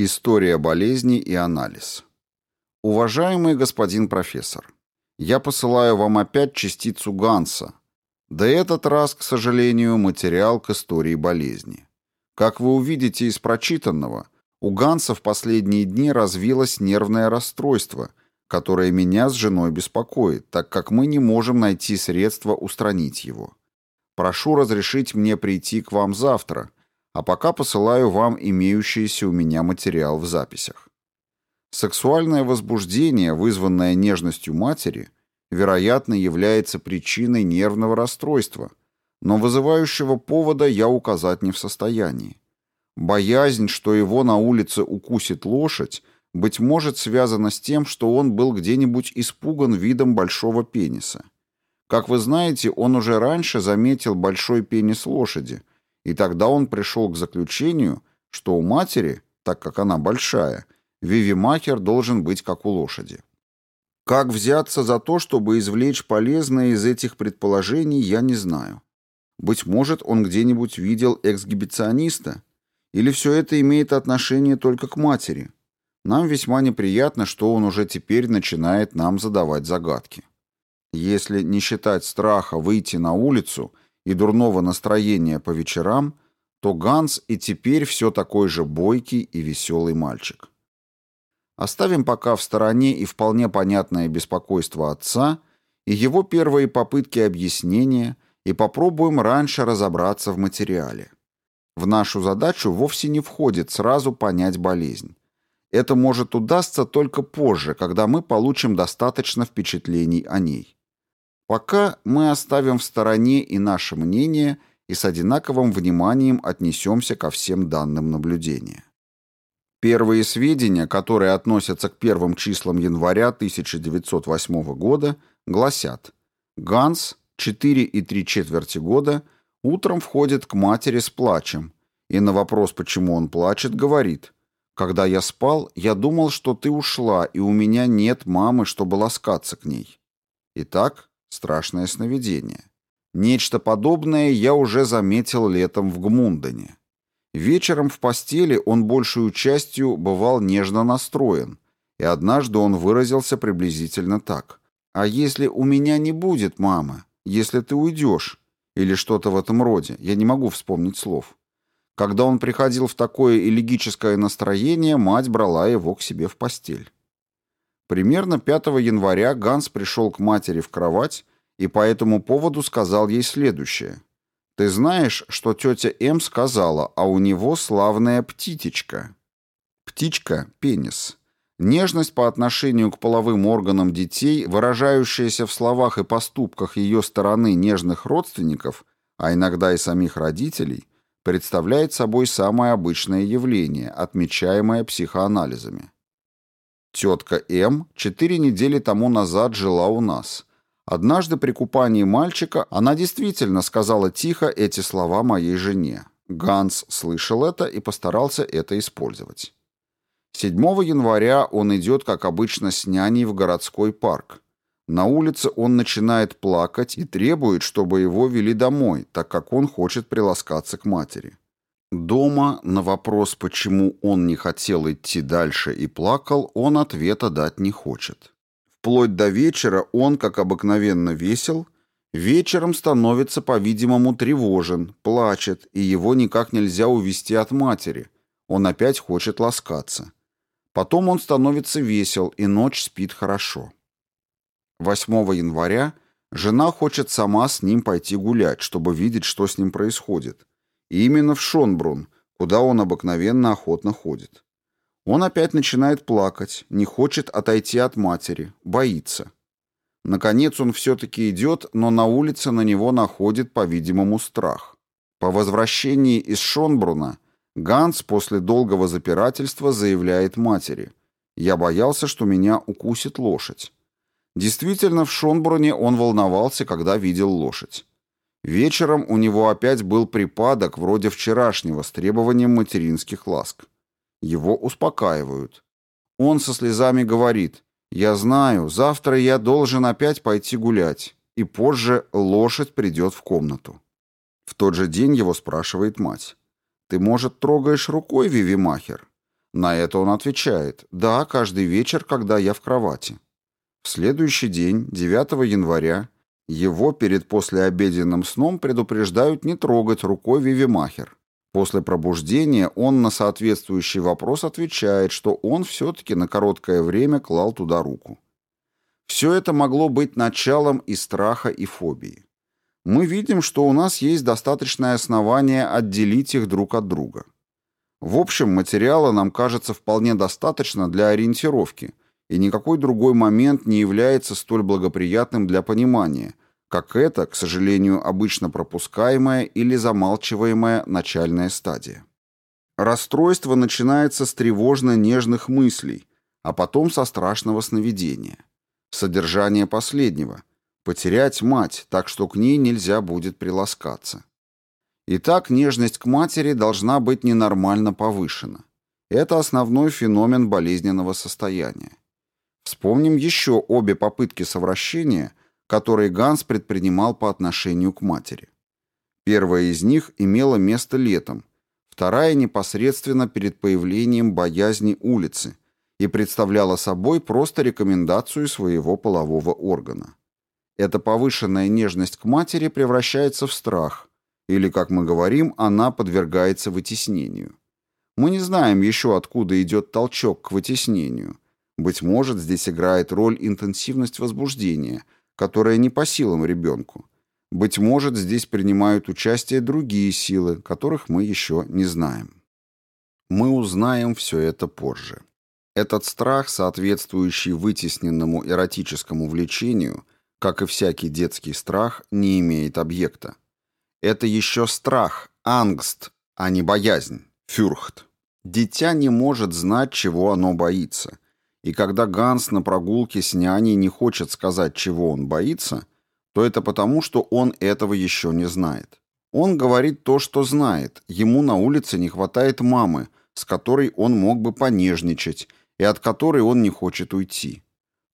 История болезни и анализ. Уважаемый господин профессор, я посылаю вам опять частицу Ганса. Да этот раз, к сожалению, материал к истории болезни. Как вы увидите из прочитанного, у Ганса в последние дни развилось нервное расстройство, которое меня с женой беспокоит, так как мы не можем найти средства устранить его. Прошу разрешить мне прийти к вам завтра – а пока посылаю вам имеющийся у меня материал в записях. Сексуальное возбуждение, вызванное нежностью матери, вероятно, является причиной нервного расстройства, но вызывающего повода я указать не в состоянии. Боязнь, что его на улице укусит лошадь, быть может, связана с тем, что он был где-нибудь испуган видом большого пениса. Как вы знаете, он уже раньше заметил большой пенис лошади – и тогда он пришел к заключению, что у матери, так как она большая, Вивимахер должен быть как у лошади. Как взяться за то, чтобы извлечь полезное из этих предположений, я не знаю. Быть может, он где-нибудь видел эксгибициониста? Или все это имеет отношение только к матери? Нам весьма неприятно, что он уже теперь начинает нам задавать загадки. Если не считать страха выйти на улицу – и дурного настроения по вечерам, то Ганс и теперь все такой же бойкий и веселый мальчик. Оставим пока в стороне и вполне понятное беспокойство отца и его первые попытки объяснения и попробуем раньше разобраться в материале. В нашу задачу вовсе не входит сразу понять болезнь. Это может удастся только позже, когда мы получим достаточно впечатлений о ней. Пока мы оставим в стороне и наше мнение и с одинаковым вниманием отнесемся ко всем данным наблюдения. Первые сведения, которые относятся к первым числам января 1908 года, гласят «Ганс, 4 и 3 четверти года, утром входит к матери с плачем, и на вопрос, почему он плачет, говорит «Когда я спал, я думал, что ты ушла, и у меня нет мамы, чтобы ласкаться к ней». Итак, Страшное сновидение. Нечто подобное я уже заметил летом в Гмундене. Вечером в постели он большую частью бывал нежно настроен, и однажды он выразился приблизительно так. «А если у меня не будет мамы? Если ты уйдешь?» Или что-то в этом роде, я не могу вспомнить слов. Когда он приходил в такое элегическое настроение, мать брала его к себе в постель. Примерно 5 января Ганс пришел к матери в кровать и по этому поводу сказал ей следующее. «Ты знаешь, что тетя М сказала, а у него славная птичечка». Птичка – пенис. Нежность по отношению к половым органам детей, выражающаяся в словах и поступках ее стороны нежных родственников, а иногда и самих родителей, представляет собой самое обычное явление, отмечаемое психоанализами. Тетка М четыре недели тому назад жила у нас. Однажды при купании мальчика она действительно сказала тихо эти слова моей жене. Ганс слышал это и постарался это использовать. 7 января он идет, как обычно, с няней в городской парк. На улице он начинает плакать и требует, чтобы его вели домой, так как он хочет приласкаться к матери. Дома на вопрос, почему он не хотел идти дальше и плакал, он ответа дать не хочет. Вплоть до вечера он, как обыкновенно, весел, вечером становится, по-видимому, тревожен, плачет, и его никак нельзя увести от матери. Он опять хочет ласкаться. Потом он становится весел, и ночь спит хорошо. 8 января жена хочет сама с ним пойти гулять, чтобы видеть, что с ним происходит. И именно в Шонбрун, куда он обыкновенно охотно ходит. Он опять начинает плакать, не хочет отойти от матери, боится. Наконец он все-таки идет, но на улице на него находит, по-видимому, страх. По возвращении из Шонбруна Ганс после долгого запирательства заявляет матери. «Я боялся, что меня укусит лошадь». Действительно, в Шонбруне он волновался, когда видел лошадь. Вечером у него опять был припадок, вроде вчерашнего, с требованием материнских ласк. Его успокаивают. Он со слезами говорит, «Я знаю, завтра я должен опять пойти гулять, и позже лошадь придет в комнату». В тот же день его спрашивает мать, «Ты, может, трогаешь рукой, Вивимахер?» На это он отвечает «Да, каждый вечер, когда я в кровати». В следующий день, 9 января, его перед послеобеденным сном предупреждают не трогать рукой Вивимахер. После пробуждения он на соответствующий вопрос отвечает, что он все-таки на короткое время клал туда руку. Все это могло быть началом и страха, и фобии. Мы видим, что у нас есть достаточное основание отделить их друг от друга. В общем, материала нам кажется вполне достаточно для ориентировки, и никакой другой момент не является столь благоприятным для понимания, как это, к сожалению, обычно пропускаемая или замалчиваемая начальная стадия. Расстройство начинается с тревожно-нежных мыслей, а потом со страшного сновидения. Содержание последнего – потерять мать, так что к ней нельзя будет приласкаться. Итак, нежность к матери должна быть ненормально повышена. Это основной феномен болезненного состояния. Вспомним еще обе попытки совращения, которые Ганс предпринимал по отношению к матери. Первая из них имела место летом, вторая непосредственно перед появлением боязни улицы и представляла собой просто рекомендацию своего полового органа. Эта повышенная нежность к матери превращается в страх, или, как мы говорим, она подвергается вытеснению. Мы не знаем еще, откуда идет толчок к вытеснению. Быть может, здесь играет роль интенсивность возбуждения – которая не по силам ребенку. Быть может, здесь принимают участие другие силы, которых мы еще не знаем. Мы узнаем все это позже. Этот страх, соответствующий вытесненному эротическому влечению, как и всякий детский страх, не имеет объекта. Это еще страх, ангст, а не боязнь, фюрхт. Дитя не может знать, чего оно боится – и когда Ганс на прогулке с няней не хочет сказать, чего он боится, то это потому, что он этого еще не знает. Он говорит то, что знает. Ему на улице не хватает мамы, с которой он мог бы понежничать, и от которой он не хочет уйти.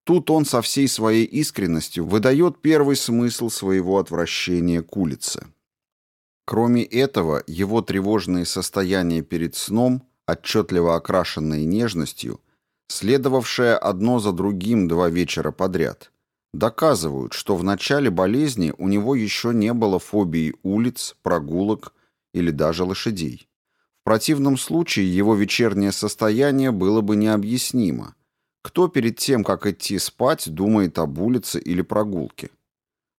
Тут он со всей своей искренностью выдает первый смысл своего отвращения к улице. Кроме этого, его тревожные состояния перед сном, отчетливо окрашенные нежностью, следовавшее одно за другим два вечера подряд, доказывают, что в начале болезни у него еще не было фобии улиц, прогулок или даже лошадей. В противном случае его вечернее состояние было бы необъяснимо. Кто перед тем, как идти спать, думает об улице или прогулке?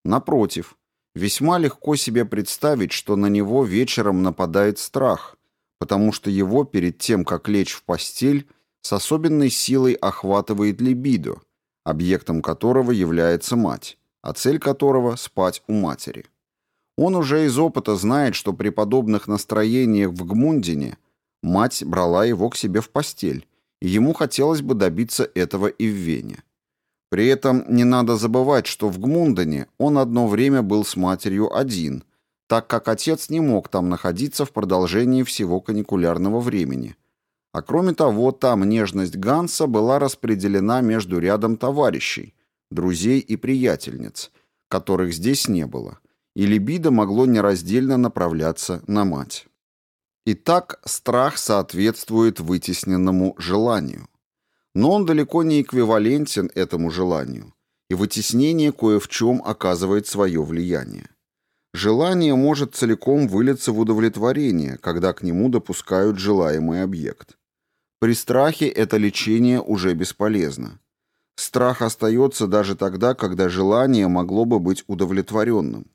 Напротив, весьма легко себе представить, что на него вечером нападает страх, потому что его перед тем, как лечь в постель, с особенной силой охватывает либидо, объектом которого является мать, а цель которого – спать у матери. Он уже из опыта знает, что при подобных настроениях в Гмундине мать брала его к себе в постель, и ему хотелось бы добиться этого и в Вене. При этом не надо забывать, что в Гмундене он одно время был с матерью один, так как отец не мог там находиться в продолжении всего каникулярного времени – а кроме того, там нежность Ганса была распределена между рядом товарищей, друзей и приятельниц, которых здесь не было, и либидо могло нераздельно направляться на мать. Итак, страх соответствует вытесненному желанию. Но он далеко не эквивалентен этому желанию, и вытеснение кое в чем оказывает свое влияние. Желание может целиком вылиться в удовлетворение, когда к нему допускают желаемый объект. При страхе это лечение уже бесполезно. Страх остается даже тогда, когда желание могло бы быть удовлетворенным.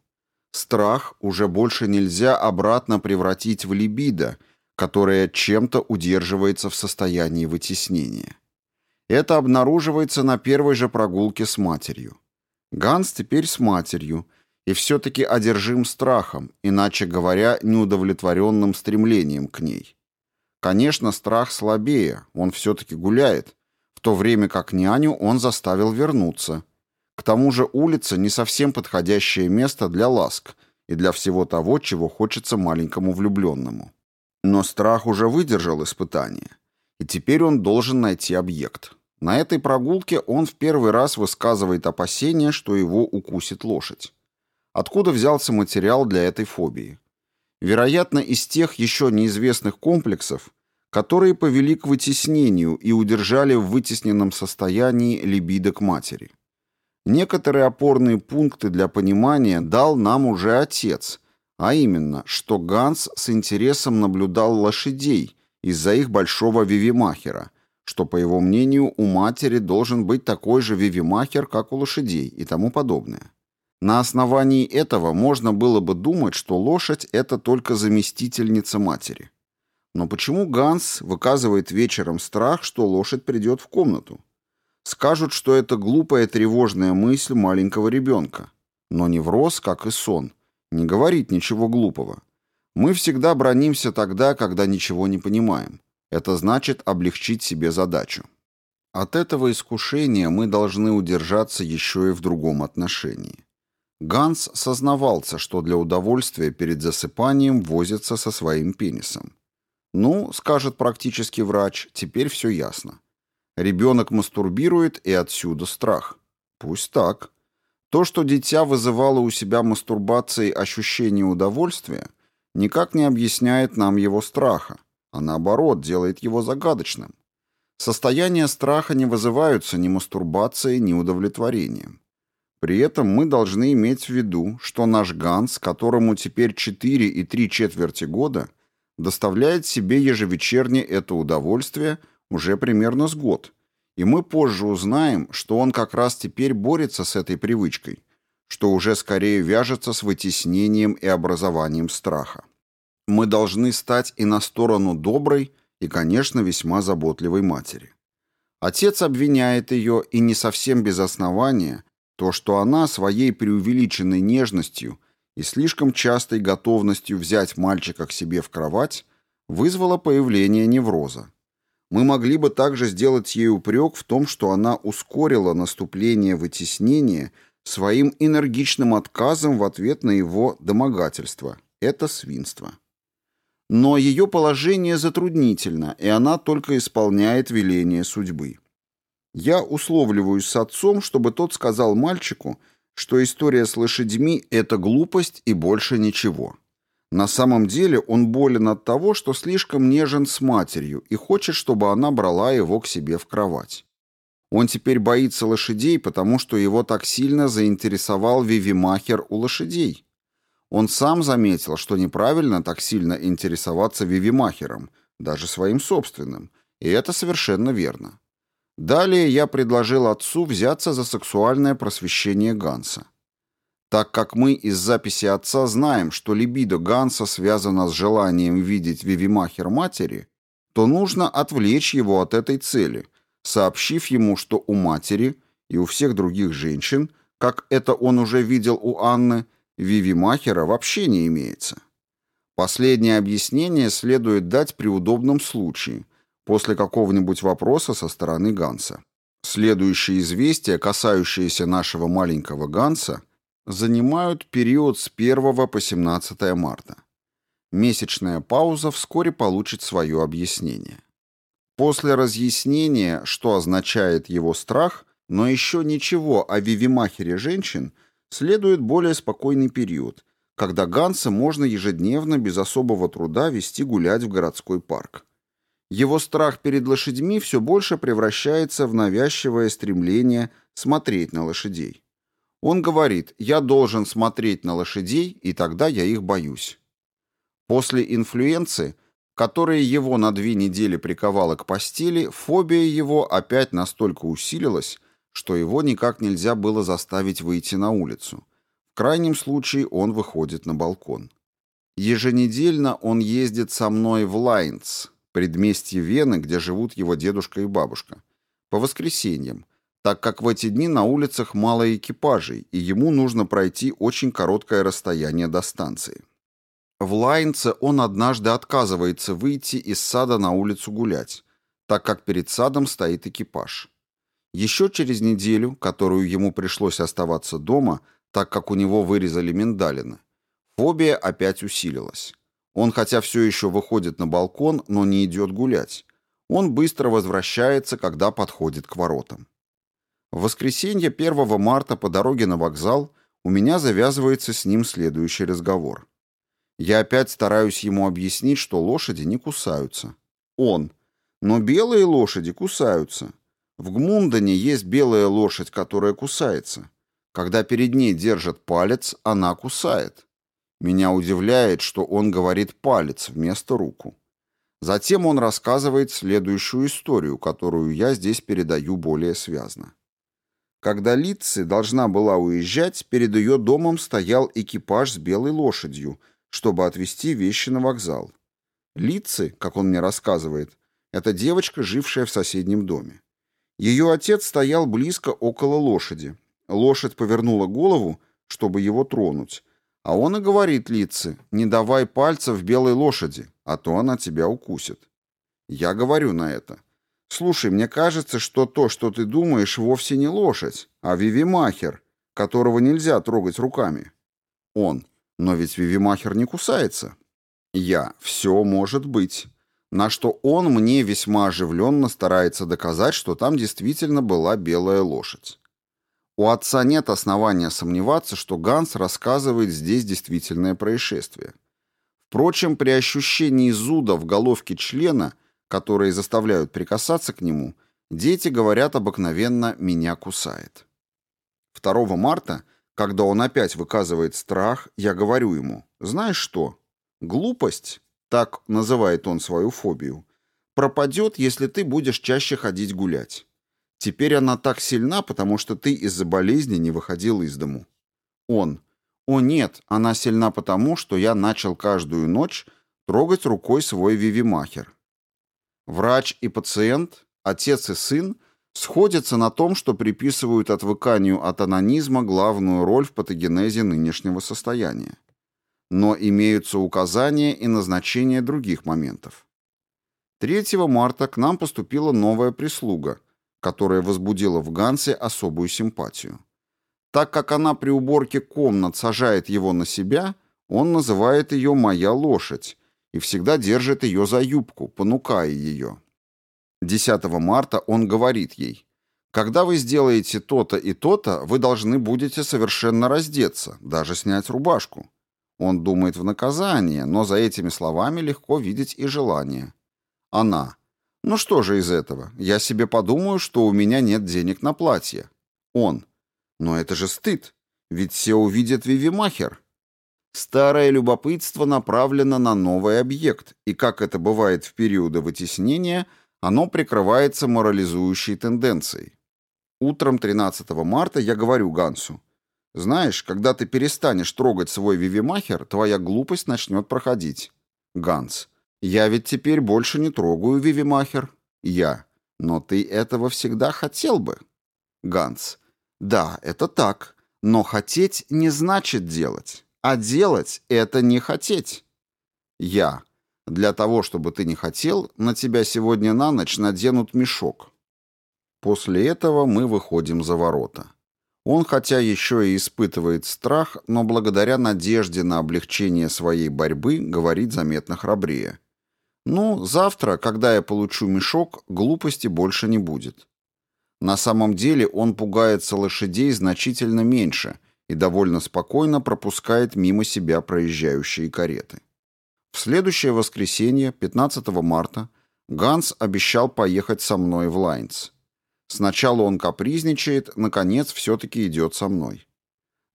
Страх уже больше нельзя обратно превратить в либидо, которое чем-то удерживается в состоянии вытеснения. Это обнаруживается на первой же прогулке с матерью. Ганс теперь с матерью и все-таки одержим страхом, иначе говоря, неудовлетворенным стремлением к ней. Конечно, страх слабее, он все-таки гуляет, в то время как няню он заставил вернуться. К тому же улица не совсем подходящее место для ласк и для всего того, чего хочется маленькому влюбленному. Но страх уже выдержал испытание, и теперь он должен найти объект. На этой прогулке он в первый раз высказывает опасение, что его укусит лошадь. Откуда взялся материал для этой фобии? Вероятно, из тех еще неизвестных комплексов, которые повели к вытеснению и удержали в вытесненном состоянии либидо к матери. Некоторые опорные пункты для понимания дал нам уже отец, а именно, что Ганс с интересом наблюдал лошадей из-за их большого вивимахера, что, по его мнению, у матери должен быть такой же вивимахер, как у лошадей и тому подобное. На основании этого можно было бы думать, что лошадь – это только заместительница матери. Но почему Ганс выказывает вечером страх, что лошадь придет в комнату? Скажут, что это глупая тревожная мысль маленького ребенка. Но невроз, как и сон, не говорит ничего глупого. Мы всегда бронимся тогда, когда ничего не понимаем. Это значит облегчить себе задачу. От этого искушения мы должны удержаться еще и в другом отношении. Ганс сознавался, что для удовольствия перед засыпанием возится со своим пенисом. Ну, скажет практически врач, теперь все ясно. Ребенок мастурбирует, и отсюда страх. Пусть так. То, что дитя вызывало у себя мастурбацией ощущение удовольствия, никак не объясняет нам его страха, а наоборот делает его загадочным. Состояния страха не вызываются ни мастурбацией, ни удовлетворением. При этом мы должны иметь в виду, что наш Ганс, которому теперь 4 и 3 четверти года, доставляет себе ежевечерне это удовольствие – уже примерно с год, и мы позже узнаем, что он как раз теперь борется с этой привычкой, что уже скорее вяжется с вытеснением и образованием страха. Мы должны стать и на сторону доброй и, конечно, весьма заботливой матери. Отец обвиняет ее, и не совсем без основания, то, что она своей преувеличенной нежностью и слишком частой готовностью взять мальчика к себе в кровать вызвала появление невроза. Мы могли бы также сделать ей упрек в том, что она ускорила наступление вытеснения своим энергичным отказом в ответ на его домогательство. Это свинство. Но ее положение затруднительно, и она только исполняет веление судьбы. Я условливаюсь с отцом, чтобы тот сказал мальчику, что история с лошадьми – это глупость и больше ничего. На самом деле он болен от того, что слишком нежен с матерью и хочет, чтобы она брала его к себе в кровать. Он теперь боится лошадей, потому что его так сильно заинтересовал Вивимахер у лошадей. Он сам заметил, что неправильно так сильно интересоваться Вивимахером, даже своим собственным, и это совершенно верно. Далее я предложил отцу взяться за сексуальное просвещение Ганса. Так как мы из записи отца знаем, что либидо Ганса связано с желанием видеть Вивимахер матери, то нужно отвлечь его от этой цели, сообщив ему, что у матери и у всех других женщин, как это он уже видел у Анны, Вивимахера вообще не имеется. Последнее объяснение следует дать при удобном случае, после какого-нибудь вопроса со стороны Ганса. Следующее известие, касающееся нашего маленького Ганса – занимают период с 1 по 17 марта. Месячная пауза вскоре получит свое объяснение. После разъяснения, что означает его страх, но еще ничего о вивимахере женщин, следует более спокойный период, когда Ганса можно ежедневно без особого труда вести гулять в городской парк. Его страх перед лошадьми все больше превращается в навязчивое стремление смотреть на лошадей. Он говорит, я должен смотреть на лошадей, и тогда я их боюсь. После инфлюенции, которая его на две недели приковала к постели, фобия его опять настолько усилилась, что его никак нельзя было заставить выйти на улицу. В крайнем случае он выходит на балкон. Еженедельно он ездит со мной в Лайнц, предместье Вены, где живут его дедушка и бабушка, по воскресеньям, так как в эти дни на улицах мало экипажей, и ему нужно пройти очень короткое расстояние до станции. В Лайнце он однажды отказывается выйти из сада на улицу гулять, так как перед садом стоит экипаж. Еще через неделю, которую ему пришлось оставаться дома, так как у него вырезали миндалины, фобия опять усилилась. Он хотя все еще выходит на балкон, но не идет гулять. Он быстро возвращается, когда подходит к воротам. В воскресенье 1 марта по дороге на вокзал у меня завязывается с ним следующий разговор. Я опять стараюсь ему объяснить, что лошади не кусаются. Он. Но белые лошади кусаются. В Гмундене есть белая лошадь, которая кусается. Когда перед ней держат палец, она кусает. Меня удивляет, что он говорит «палец» вместо «руку». Затем он рассказывает следующую историю, которую я здесь передаю более связно. Когда Литци должна была уезжать, перед ее домом стоял экипаж с белой лошадью, чтобы отвезти вещи на вокзал. Литци, как он мне рассказывает, это девочка, жившая в соседнем доме. Ее отец стоял близко около лошади. Лошадь повернула голову, чтобы его тронуть, а он и говорит Литце, не давай пальцев белой лошади, а то она тебя укусит. Я говорю на это. Слушай, мне кажется, что то, что ты думаешь, вовсе не лошадь, а вивимахер, которого нельзя трогать руками. Он. Но ведь вивимахер не кусается. Я. Все может быть. На что он мне весьма оживленно старается доказать, что там действительно была белая лошадь. У отца нет основания сомневаться, что Ганс рассказывает здесь действительное происшествие. Впрочем, при ощущении зуда в головке члена, которые заставляют прикасаться к нему, дети говорят обыкновенно «меня кусает». 2 марта, когда он опять выказывает страх, я говорю ему «Знаешь что? Глупость, так называет он свою фобию, пропадет, если ты будешь чаще ходить гулять. Теперь она так сильна, потому что ты из-за болезни не выходил из дому. Он. О нет, она сильна потому, что я начал каждую ночь трогать рукой свой вивимахер. Врач и пациент, отец и сын сходятся на том, что приписывают отвыканию от анонизма главную роль в патогенезе нынешнего состояния. Но имеются указания и назначения других моментов. 3 марта к нам поступила новая прислуга – которая возбудила в Гансе особую симпатию. Так как она при уборке комнат сажает его на себя, он называет ее «моя лошадь» и всегда держит ее за юбку, понукая ее. 10 марта он говорит ей, «Когда вы сделаете то-то и то-то, вы должны будете совершенно раздеться, даже снять рубашку». Он думает в наказание, но за этими словами легко видеть и желание. Она, ну что же из этого? Я себе подумаю, что у меня нет денег на платье. Он. Но это же стыд. Ведь все увидят Вивимахер. Старое любопытство направлено на новый объект, и, как это бывает в периоды вытеснения, оно прикрывается морализующей тенденцией. Утром 13 марта я говорю Гансу, «Знаешь, когда ты перестанешь трогать свой вивимахер, твоя глупость начнет проходить». Ганс, я ведь теперь больше не трогаю Вивимахер. Я. Но ты этого всегда хотел бы. Ганс. Да, это так. Но хотеть не значит делать. А делать — это не хотеть. Я. Для того, чтобы ты не хотел, на тебя сегодня на ночь наденут мешок. После этого мы выходим за ворота. Он, хотя еще и испытывает страх, но благодаря надежде на облегчение своей борьбы говорит заметно храбрее. Ну, завтра, когда я получу мешок, глупости больше не будет. На самом деле он пугается лошадей значительно меньше и довольно спокойно пропускает мимо себя проезжающие кареты. В следующее воскресенье, 15 марта, Ганс обещал поехать со мной в Лайнц. Сначала он капризничает, наконец все-таки идет со мной.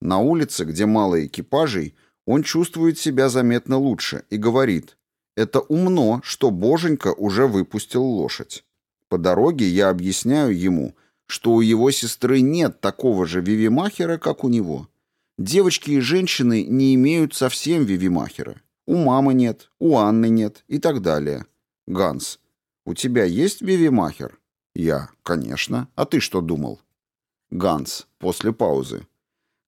На улице, где мало экипажей, он чувствует себя заметно лучше и говорит это умно, что Боженька уже выпустил лошадь. По дороге я объясняю ему, что у его сестры нет такого же вивимахера, как у него. Девочки и женщины не имеют совсем вивимахера. У мамы нет, у Анны нет и так далее. Ганс, у тебя есть вивимахер? Я, конечно. А ты что думал? Ганс, после паузы.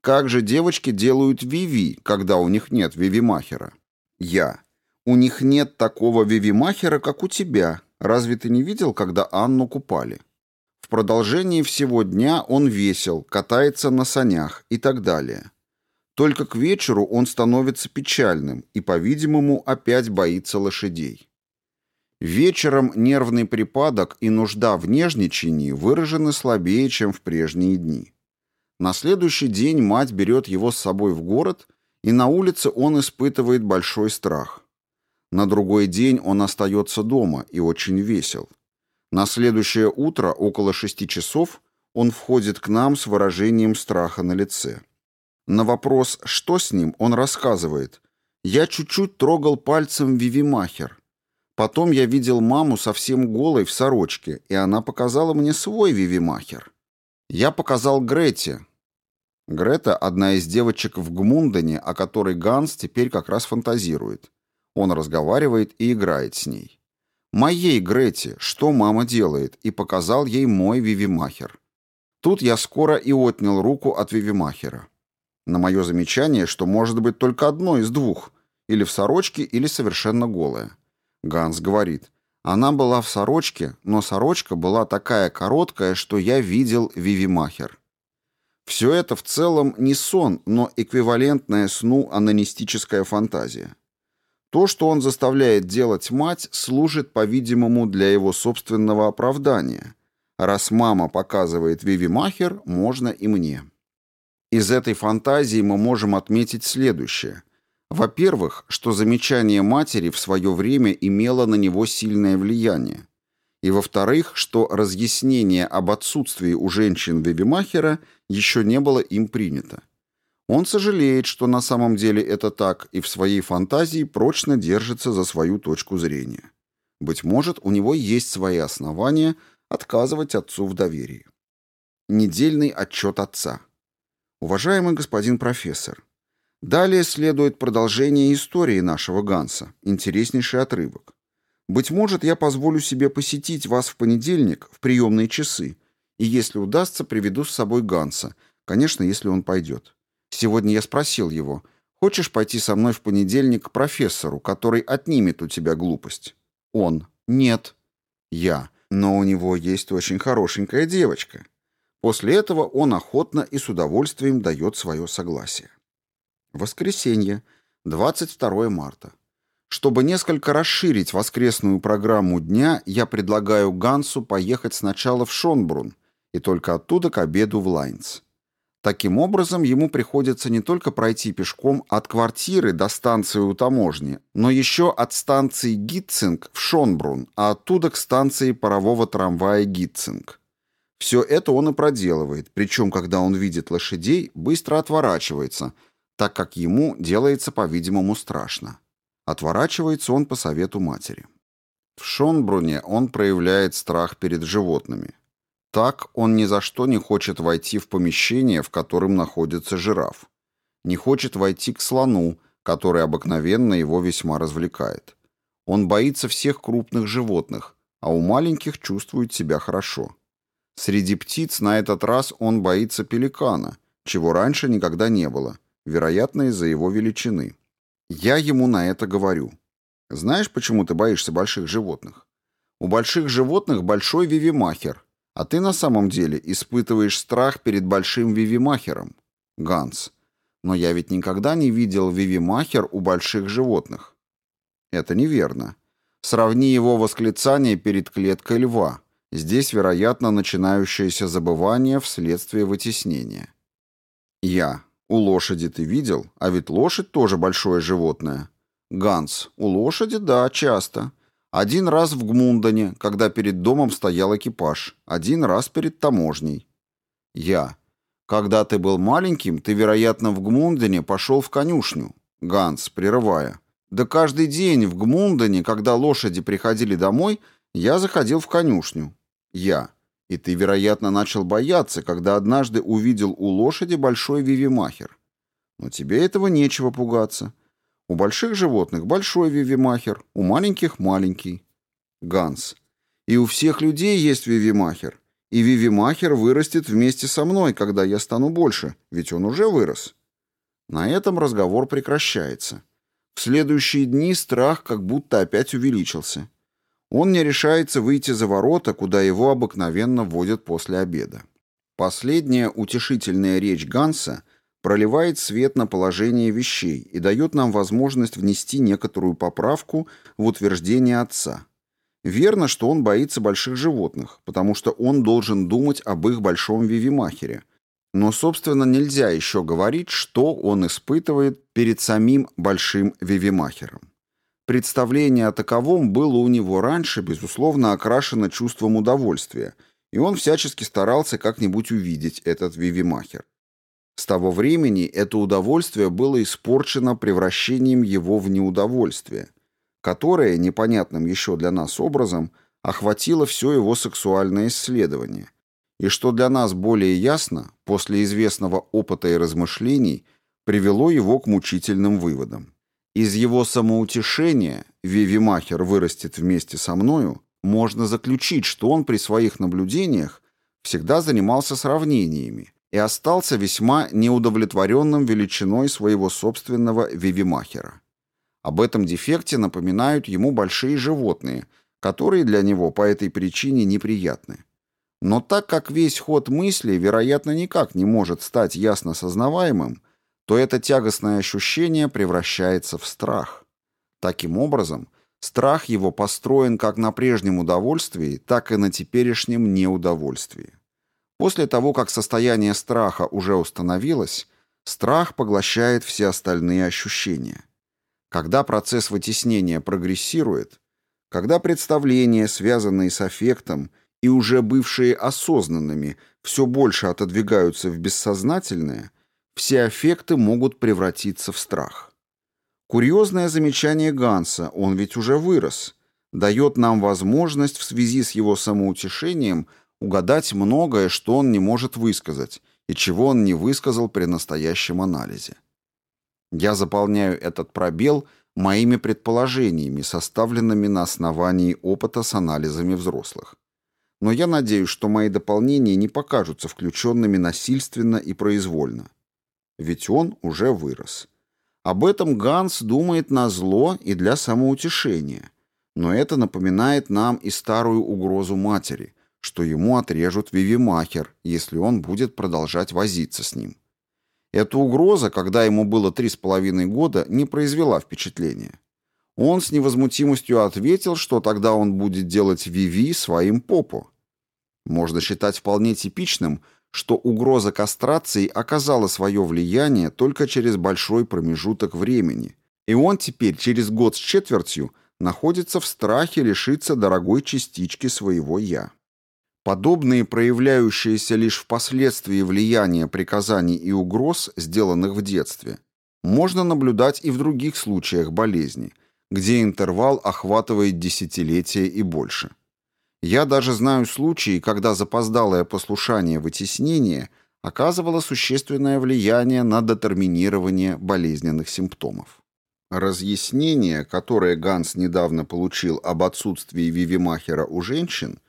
Как же девочки делают виви, когда у них нет вивимахера? Я. У них нет такого вивимахера, как у тебя. Разве ты не видел, когда Анну купали? В продолжении всего дня он весел, катается на санях и так далее. Только к вечеру он становится печальным и, по-видимому, опять боится лошадей. Вечером нервный припадок и нужда в нежничании выражены слабее, чем в прежние дни. На следующий день мать берет его с собой в город, и на улице он испытывает большой страх. На другой день он остается дома и очень весел. На следующее утро, около шести часов, он входит к нам с выражением страха на лице. На вопрос «что с ним?» он рассказывает «Я чуть-чуть трогал пальцем Вивимахер. Потом я видел маму совсем голой в сорочке, и она показала мне свой Вивимахер. Я показал Грете, Грета – одна из девочек в Гмундене, о которой Ганс теперь как раз фантазирует. Он разговаривает и играет с ней. «Моей Грете, что мама делает?» и показал ей мой Вивимахер. Тут я скоро и отнял руку от Вивимахера. На мое замечание, что может быть только одно из двух – или в сорочке, или совершенно голая. Ганс говорит, она была в сорочке, но сорочка была такая короткая, что я видел Вивимахер. Все это в целом не сон, но эквивалентная сну анонистическая фантазия. То, что он заставляет делать мать, служит, по-видимому, для его собственного оправдания. Раз мама показывает Виви Махер, можно и мне. Из этой фантазии мы можем отметить следующее. Во-первых, что замечание матери в свое время имело на него сильное влияние. И во-вторых, что разъяснение об отсутствии у женщин Вебимахера еще не было им принято. Он сожалеет, что на самом деле это так, и в своей фантазии прочно держится за свою точку зрения. Быть может, у него есть свои основания отказывать отцу в доверии. Недельный отчет отца. Уважаемый господин профессор, далее следует продолжение истории нашего Ганса, интереснейший отрывок. Быть может, я позволю себе посетить вас в понедельник в приемные часы, и если удастся, приведу с собой Ганса, конечно, если он пойдет. Сегодня я спросил его, хочешь пойти со мной в понедельник к профессору, который отнимет у тебя глупость? Он. Нет. Я. Но у него есть очень хорошенькая девочка. После этого он охотно и с удовольствием дает свое согласие. Воскресенье, 22 марта. Чтобы несколько расширить воскресную программу дня, я предлагаю Гансу поехать сначала в Шонбрун и только оттуда к обеду в Лайнц. Таким образом, ему приходится не только пройти пешком от квартиры до станции у таможни, но еще от станции Гитцинг в Шонбрун, а оттуда к станции парового трамвая Гитцинг. Все это он и проделывает, причем, когда он видит лошадей, быстро отворачивается, так как ему делается, по-видимому, страшно. Отворачивается он по совету матери. В Шонбруне он проявляет страх перед животными. Так он ни за что не хочет войти в помещение, в котором находится жираф. Не хочет войти к слону, который обыкновенно его весьма развлекает. Он боится всех крупных животных, а у маленьких чувствует себя хорошо. Среди птиц на этот раз он боится пеликана, чего раньше никогда не было, вероятно, из-за его величины. Я ему на это говорю. Знаешь, почему ты боишься больших животных? У больших животных большой вивимахер, а ты на самом деле испытываешь страх перед большим вивимахером. Ганс. Но я ведь никогда не видел вивимахер у больших животных. Это неверно. Сравни его восклицание перед клеткой льва. Здесь, вероятно, начинающееся забывание вследствие вытеснения. Я. У лошади ты видел? А ведь лошадь тоже большое животное. Ганс. У лошади, да, часто. Один раз в Гмундане, когда перед домом стоял экипаж. Один раз перед таможней. Я. Когда ты был маленьким, ты, вероятно, в Гмундане пошел в конюшню. Ганс, прерывая. Да каждый день в Гмундане, когда лошади приходили домой, я заходил в конюшню. Я. И ты, вероятно, начал бояться, когда однажды увидел у лошади большой вивимахер. Но тебе этого нечего пугаться. У больших животных большой вивимахер, у маленьких маленький. Ганс. И у всех людей есть вивимахер. И вивимахер вырастет вместе со мной, когда я стану больше, ведь он уже вырос. На этом разговор прекращается. В следующие дни страх как будто опять увеличился. Он не решается выйти за ворота, куда его обыкновенно вводят после обеда. Последняя утешительная речь Ганса проливает свет на положение вещей и дает нам возможность внести некоторую поправку в утверждение отца. Верно, что он боится больших животных, потому что он должен думать об их большом вивимахере. Но, собственно, нельзя еще говорить, что он испытывает перед самим большим вивимахером. Представление о таковом было у него раньше, безусловно, окрашено чувством удовольствия, и он всячески старался как-нибудь увидеть этот Вивимахер. С того времени это удовольствие было испорчено превращением его в неудовольствие, которое, непонятным еще для нас образом, охватило все его сексуальное исследование, и что для нас более ясно, после известного опыта и размышлений, привело его к мучительным выводам. Из его самоутешения «Виви Махер вырастет вместе со мною» можно заключить, что он при своих наблюдениях всегда занимался сравнениями и остался весьма неудовлетворенным величиной своего собственного Вивимахера. Об этом дефекте напоминают ему большие животные, которые для него по этой причине неприятны. Но так как весь ход мысли, вероятно, никак не может стать ясно сознаваемым, то это тягостное ощущение превращается в страх. Таким образом, страх его построен как на прежнем удовольствии, так и на теперешнем неудовольствии. После того, как состояние страха уже установилось, страх поглощает все остальные ощущения. Когда процесс вытеснения прогрессирует, когда представления, связанные с аффектом и уже бывшие осознанными, все больше отодвигаются в бессознательное – все аффекты могут превратиться в страх. Курьезное замечание Ганса, он ведь уже вырос, дает нам возможность в связи с его самоутешением угадать многое, что он не может высказать, и чего он не высказал при настоящем анализе. Я заполняю этот пробел моими предположениями, составленными на основании опыта с анализами взрослых. Но я надеюсь, что мои дополнения не покажутся включенными насильственно и произвольно ведь он уже вырос. Об этом Ганс думает на зло и для самоутешения. Но это напоминает нам и старую угрозу матери, что ему отрежут Вивимахер, если он будет продолжать возиться с ним. Эта угроза, когда ему было три с половиной года, не произвела впечатления. Он с невозмутимостью ответил, что тогда он будет делать Виви своим попо. Можно считать вполне типичным – что угроза кастрации оказала свое влияние только через большой промежуток времени, и он теперь через год с четвертью находится в страхе лишиться дорогой частички своего «я». Подобные проявляющиеся лишь впоследствии влияния приказаний и угроз, сделанных в детстве, можно наблюдать и в других случаях болезни, где интервал охватывает десятилетия и больше. Я даже знаю случаи, когда запоздалое послушание вытеснения оказывало существенное влияние на детерминирование болезненных симптомов. Разъяснение, которое Ганс недавно получил об отсутствии Вивимахера у женщин,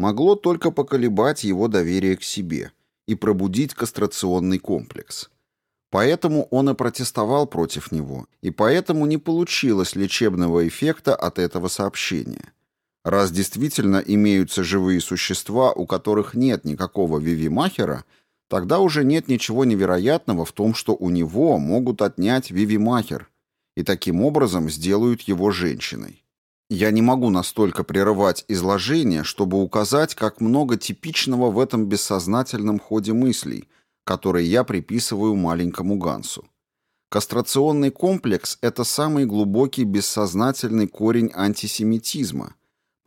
могло только поколебать его доверие к себе и пробудить кастрационный комплекс. Поэтому он и протестовал против него, и поэтому не получилось лечебного эффекта от этого сообщения – Раз действительно имеются живые существа, у которых нет никакого вивимахера, тогда уже нет ничего невероятного в том, что у него могут отнять вивимахер и таким образом сделают его женщиной. Я не могу настолько прерывать изложение, чтобы указать, как много типичного в этом бессознательном ходе мыслей, которые я приписываю маленькому Гансу. Кастрационный комплекс – это самый глубокий бессознательный корень антисемитизма –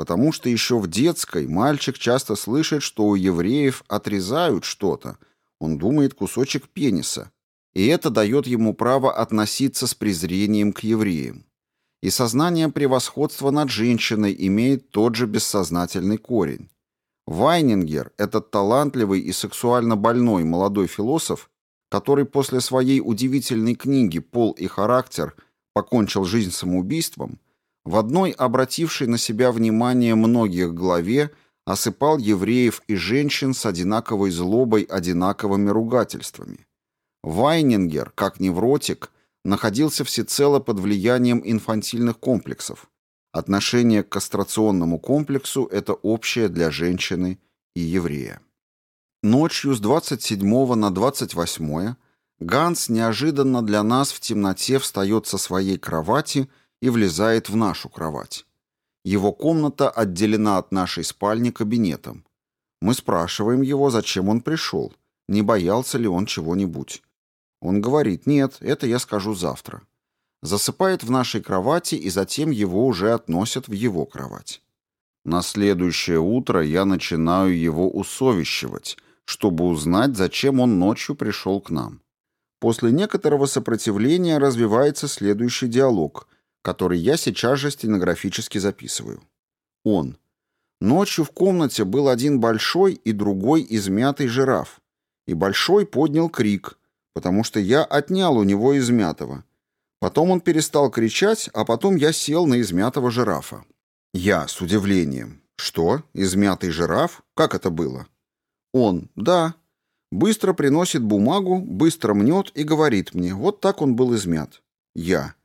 потому что еще в детской мальчик часто слышит, что у евреев отрезают что-то, он думает кусочек пениса, и это дает ему право относиться с презрением к евреям. И сознание превосходства над женщиной имеет тот же бессознательный корень. Вайнингер, этот талантливый и сексуально больной молодой философ, который после своей удивительной книги «Пол и характер» покончил жизнь самоубийством, в одной обратившей на себя внимание многих главе осыпал евреев и женщин с одинаковой злобой одинаковыми ругательствами. Вайнингер, как невротик, находился всецело под влиянием инфантильных комплексов. Отношение к кастрационному комплексу – это общее для женщины и еврея. Ночью с 27 на 28 Ганс неожиданно для нас в темноте встает со своей кровати – и влезает в нашу кровать. Его комната отделена от нашей спальни кабинетом. Мы спрашиваем его, зачем он пришел, не боялся ли он чего-нибудь. Он говорит, нет, это я скажу завтра. засыпает в нашей кровати и затем его уже относят в его кровать. На следующее утро я начинаю его усовещивать, чтобы узнать, зачем он ночью пришел к нам. После некоторого сопротивления развивается следующий диалог, который я сейчас же стенографически записываю. Он. Ночью в комнате был один большой и другой измятый жираф. И большой поднял крик, потому что я отнял у него измятого. Потом он перестал кричать, а потом я сел на измятого жирафа. Я с удивлением. Что? Измятый жираф? Как это было? Он. Да. Быстро приносит бумагу, быстро мнет и говорит мне, вот так он был измят. Я.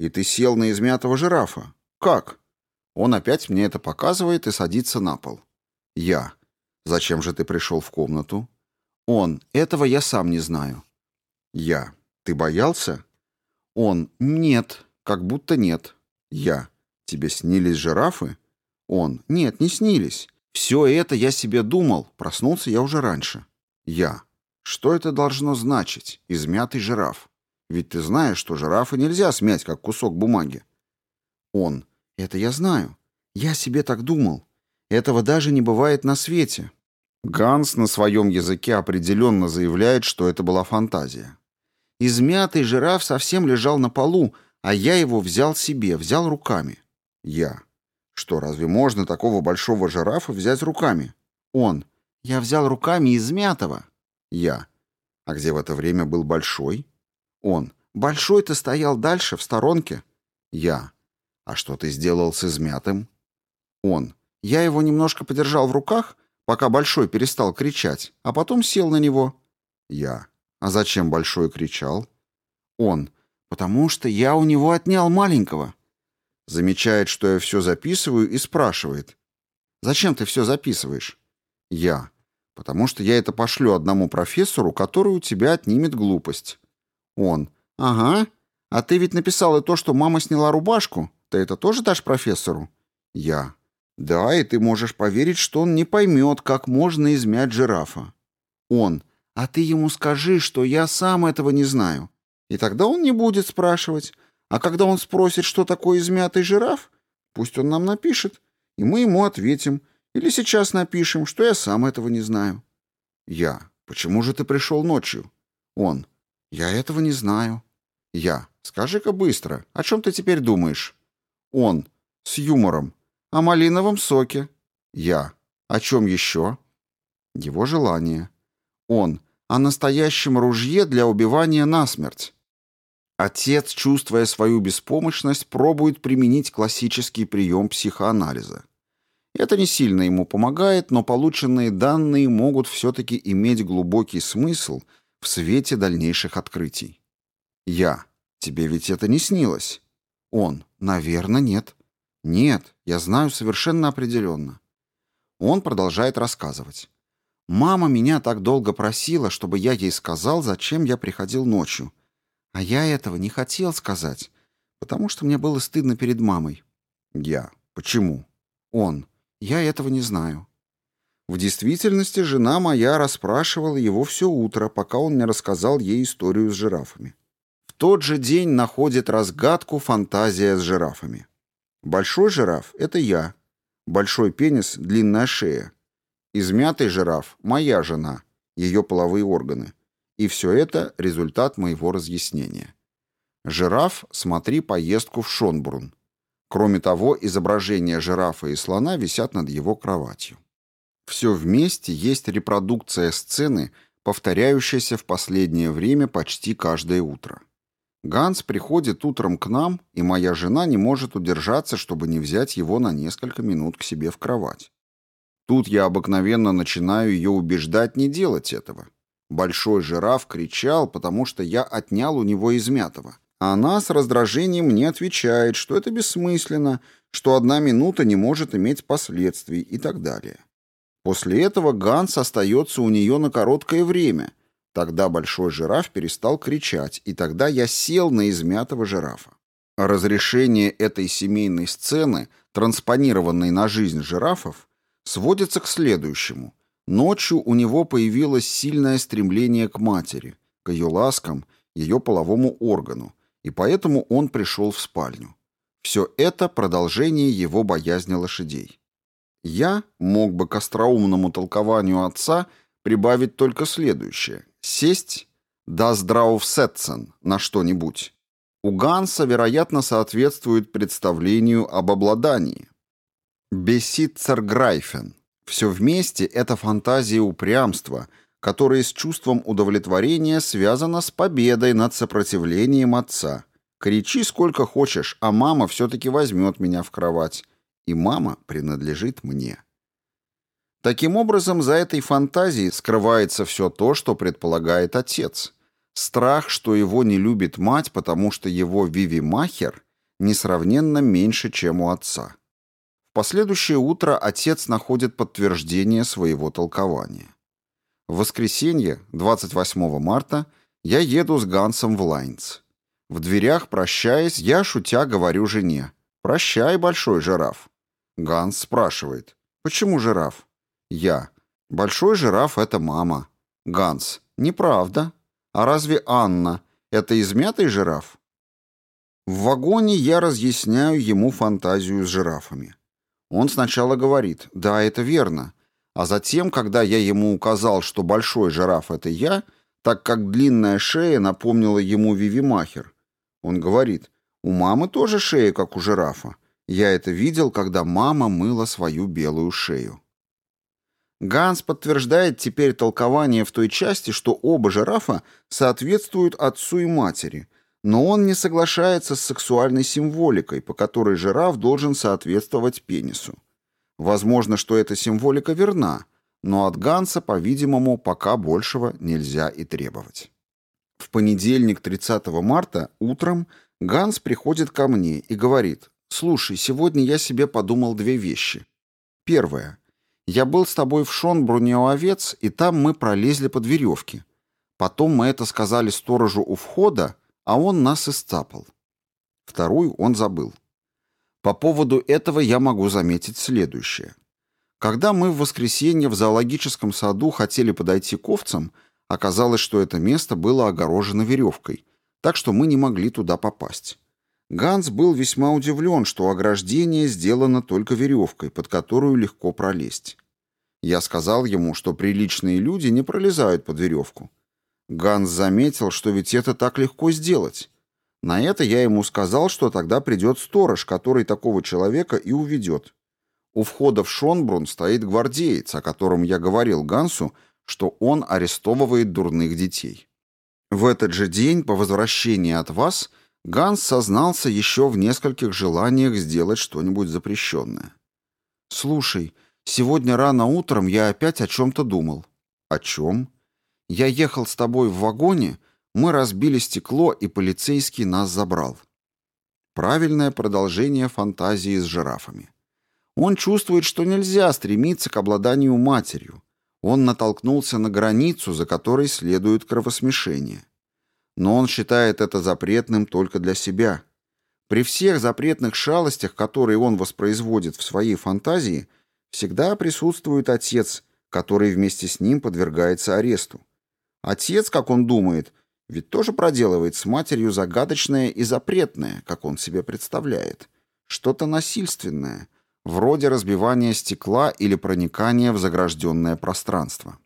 И ты сел на измятого жирафа? Как? Он опять мне это показывает и садится на пол. Я. Зачем же ты пришел в комнату? Он. Этого я сам не знаю. Я. Ты боялся? Он. Нет. Как будто нет. Я. Тебе снились жирафы? Он. Нет, не снились. Все это я себе думал. Проснулся я уже раньше. Я. Что это должно значить? Измятый жираф. Ведь ты знаешь, что жирафа нельзя смять, как кусок бумаги. Он. Это я знаю. Я себе так думал. Этого даже не бывает на свете. Ганс на своем языке определенно заявляет, что это была фантазия. Измятый жираф совсем лежал на полу, а я его взял себе, взял руками. Я. Что, разве можно такого большого жирафа взять руками? Он. Я взял руками измятого. Я. А где в это время был большой? Он. Большой-то стоял дальше, в сторонке. Я. А что ты сделал с измятым? Он. Я его немножко подержал в руках, пока большой перестал кричать, а потом сел на него. Я. А зачем большой кричал? Он. Потому что я у него отнял маленького. Замечает, что я все записываю и спрашивает. «Зачем ты все записываешь?» «Я. Потому что я это пошлю одному профессору, который у тебя отнимет глупость». Он. «Ага. А ты ведь написал и то, что мама сняла рубашку. Ты это тоже дашь профессору?» «Я. Да, и ты можешь поверить, что он не поймет, как можно измять жирафа». Он. «А ты ему скажи, что я сам этого не знаю. И тогда он не будет спрашивать. А когда он спросит, что такое измятый жираф, пусть он нам напишет, и мы ему ответим. Или сейчас напишем, что я сам этого не знаю. Я. Почему же ты пришел ночью? Он. Я этого не знаю. Я. Скажи-ка быстро, о чем ты теперь думаешь? Он. С юмором. О малиновом соке. Я. О чем еще? Его желание. Он. О настоящем ружье для убивания насмерть. Отец, чувствуя свою беспомощность, пробует применить классический прием психоанализа. Это не сильно ему помогает, но полученные данные могут все-таки иметь глубокий смысл в свете дальнейших открытий. Я. Тебе ведь это не снилось? Он. Наверное, нет. Нет, я знаю совершенно определенно. Он продолжает рассказывать. Мама меня так долго просила, чтобы я ей сказал, зачем я приходил ночью. А я этого не хотел сказать, потому что мне было стыдно перед мамой. Я. Почему? Он. Я этого не знаю. В действительности жена моя расспрашивала его все утро, пока он не рассказал ей историю с жирафами. В тот же день находит разгадку фантазия с жирафами. Большой жираф — это я. Большой пенис — длинная шея. Измятый жираф — моя жена, ее половые органы. И все это — результат моего разъяснения. Жираф, смотри поездку в Шонбрун. Кроме того, изображения жирафа и слона висят над его кроватью. Все вместе есть репродукция сцены, повторяющаяся в последнее время почти каждое утро. Ганс приходит утром к нам, и моя жена не может удержаться, чтобы не взять его на несколько минут к себе в кровать. Тут я обыкновенно начинаю ее убеждать не делать этого. Большой жираф кричал, потому что я отнял у него измятого. Она с раздражением мне отвечает, что это бессмысленно, что одна минута не может иметь последствий и так далее. После этого Ганс остается у нее на короткое время. Тогда большой жираф перестал кричать, и тогда я сел на измятого жирафа. Разрешение этой семейной сцены, транспонированной на жизнь жирафов, сводится к следующему. Ночью у него появилось сильное стремление к матери, к ее ласкам, ее половому органу, и поэтому он пришел в спальню. Все это продолжение его боязни лошадей. Я мог бы к остроумному толкованию отца прибавить только следующее. Сесть «да здраувсетцен» на что-нибудь. У Ганса, вероятно, соответствует представлению об обладании. Беситцерграйфен. Все вместе это фантазия упрямства, которая с чувством удовлетворения связана с победой над сопротивлением отца. Кричи сколько хочешь, а мама все-таки возьмет меня в кровать. И мама принадлежит мне. Таким образом, за этой фантазией скрывается все то, что предполагает отец – Страх, что его не любит мать, потому что его Виви Махер несравненно меньше, чем у отца. Последующее утро отец находит подтверждение своего толкования. В воскресенье, 28 марта, я еду с Гансом в Лайнц. В дверях, прощаясь, я, шутя, говорю жене. «Прощай, большой жираф». Ганс спрашивает. «Почему жираф?» Я. «Большой жираф — это мама». Ганс. «Неправда. А разве Анна — это измятый жираф? В вагоне я разъясняю ему фантазию с жирафами. Он сначала говорит «да, это верно», а затем, когда я ему указал, что большой жираф — это я, так как длинная шея напомнила ему Вивимахер, он говорит «у мамы тоже шея, как у жирафа. Я это видел, когда мама мыла свою белую шею». Ганс подтверждает теперь толкование в той части, что оба жирафа соответствуют отцу и матери, но он не соглашается с сексуальной символикой, по которой жираф должен соответствовать пенису. Возможно, что эта символика верна, но от Ганса, по-видимому, пока большего нельзя и требовать. В понедельник, 30 марта, утром, Ганс приходит ко мне и говорит, «Слушай, сегодня я себе подумал две вещи. Первое. Я был с тобой в Шонбруне у овец, и там мы пролезли под веревки. Потом мы это сказали сторожу у входа, а он нас истапал. Вторую он забыл. По поводу этого я могу заметить следующее. Когда мы в воскресенье в зоологическом саду хотели подойти к овцам, оказалось, что это место было огорожено веревкой, так что мы не могли туда попасть. Ганс был весьма удивлен, что ограждение сделано только веревкой, под которую легко пролезть. Я сказал ему, что приличные люди не пролезают под веревку. Ганс заметил, что ведь это так легко сделать. На это я ему сказал, что тогда придет сторож, который такого человека и уведет. У входа в Шонбрун стоит гвардеец, о котором я говорил Гансу, что он арестовывает дурных детей. В этот же день, по возвращении от вас, Ганс сознался еще в нескольких желаниях сделать что-нибудь запрещенное. «Слушай, сегодня рано утром я опять о чем-то думал». «О чем?» «Я ехал с тобой в вагоне, мы разбили стекло, и полицейский нас забрал». Правильное продолжение фантазии с жирафами. Он чувствует, что нельзя стремиться к обладанию матерью. Он натолкнулся на границу, за которой следует кровосмешение но он считает это запретным только для себя. При всех запретных шалостях, которые он воспроизводит в своей фантазии, всегда присутствует отец, который вместе с ним подвергается аресту. Отец, как он думает, ведь тоже проделывает с матерью загадочное и запретное, как он себе представляет, что-то насильственное, вроде разбивания стекла или проникания в загражденное пространство.